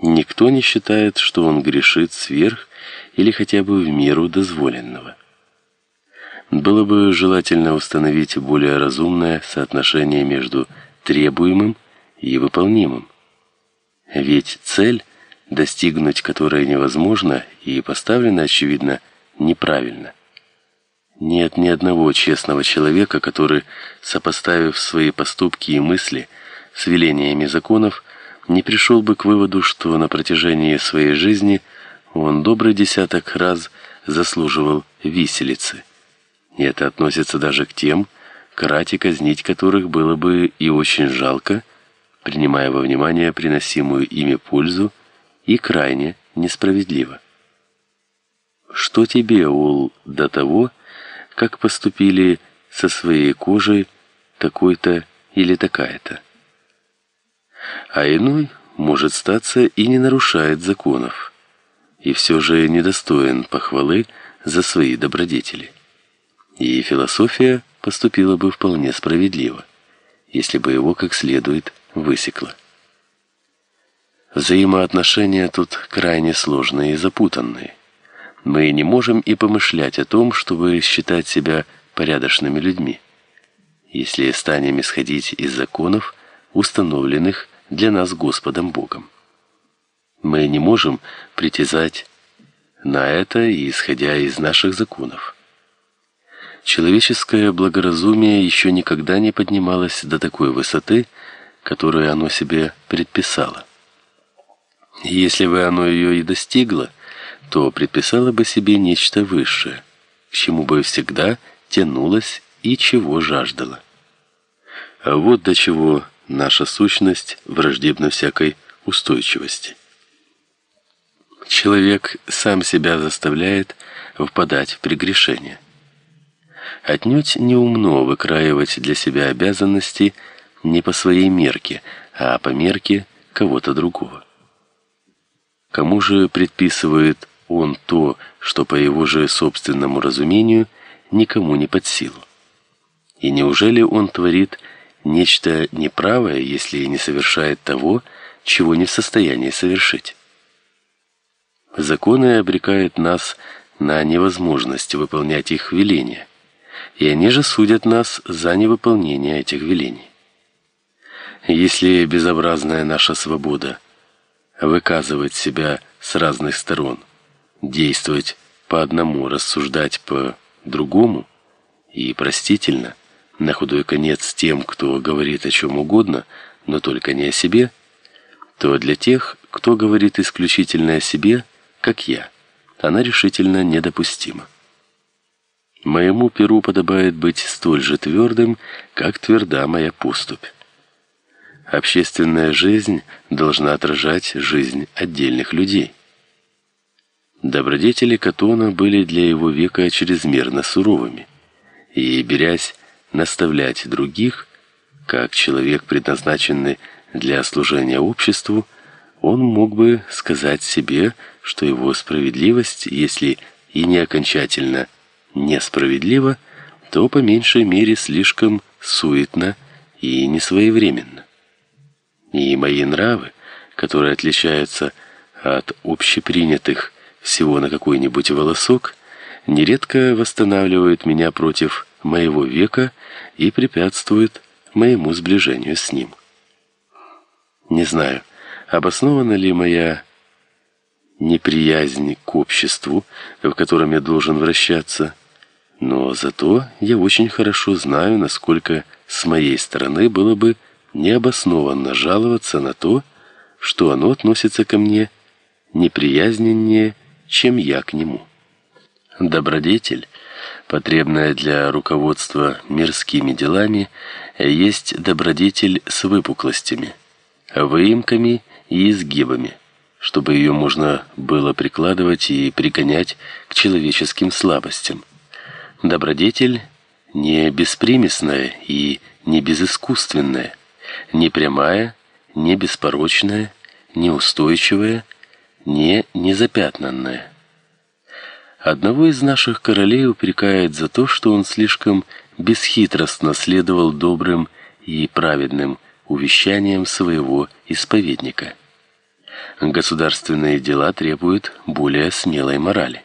Никто не считает, что он грешит сверх или хотя бы в меру дозволенного. Было бы желательно установить более разумное соотношение между требуемым и выполнимым. Ведь цель, достигнуть которой невозможно и поставлена, очевидно, неправильно. Нет ни одного честного человека, который, сопоставив свои поступки и мысли с велениями законов, не пришел бы к выводу, что на протяжении своей жизни он добрый десяток раз заслуживал виселицы. И это относится даже к тем, крать и казнить которых было бы и очень жалко, принимая во внимание приносимую ими пользу, и крайне несправедливо. Что тебе, Ул, до того, как поступили со своей кожей такой-то или такая-то? А иной, может статься, и не нарушает законов, и все же недостоин похвалы за свои добродетели. И философия поступила бы вполне справедливо, если бы его как следует высекла. Взаимоотношения тут крайне сложные и запутанные. Мы не можем и помышлять о том, чтобы считать себя порядочными людьми, если станем исходить из законов, установленных для нас Господом Богом. Мы не можем притязать на это, исходя из наших законов. Человеческое благоразумие еще никогда не поднималось до такой высоты, которую оно себе предписало. Если бы оно ее и достигло, то предписало бы себе нечто высшее, к чему бы всегда тянулось и чего жаждало. А вот до чего наша сущность враждебна всякой устойчивости. Человек сам себя заставляет впадать в прегрешение. Отнюдь не умно выкраивать для себя обязанности не по своей мерке, а по мерке кого-то другого. Кому же предписывает он то, что по его же собственному разумению никому не под силу? И неужели он творит нечто неправое, если не совершает того, чего не в состоянии совершить. Законы обрекают нас на невозможность выполнять их веления, и они же судят нас за невыполнение этих велений. Если безобразная наша свобода выказывать себя с разных сторон, действовать по одному, рассуждать по другому и простительно – на худой конец тем, кто говорит о чем угодно, но только не о себе, то для тех, кто говорит исключительно о себе, как я, она решительно недопустима. Моему перу подобает быть столь же твердым, как тверда моя поступь. Общественная жизнь должна отражать жизнь отдельных людей. Добродетели Катона были для его века чрезмерно суровыми, и, берясь наставлять других, как человек, предназначенный для служения обществу, он мог бы сказать себе, что его справедливость, если и не окончательно несправедлива, то по меньшей мере слишком суетна и несвоевременна. И мои нравы, которые отличаются от общепринятых всего на какой-нибудь волосок, нередко восстанавливают меня против моего века и препятствует моему сближению с ним. Не знаю, обоснована ли моя неприязнь к обществу, в котором я должен вращаться, но зато я очень хорошо знаю, насколько с моей стороны было бы необоснованно жаловаться на то, что оно относится ко мне неприязненнее, чем я к нему. Добродетель потребная для руководства мирскими делами, есть добродетель с выпуклостями, выемками и изгибами, чтобы ее можно было прикладывать и пригонять к человеческим слабостям. Добродетель не беспримесная и не безыскусственная, не прямая, не беспорочная, не устойчивая, не незапятнанная. Одного из наших королей упрекают за то, что он слишком бесхитростно следовал добрым и праведным увещаниям своего исповедника. Государственные дела требуют более смелой морали.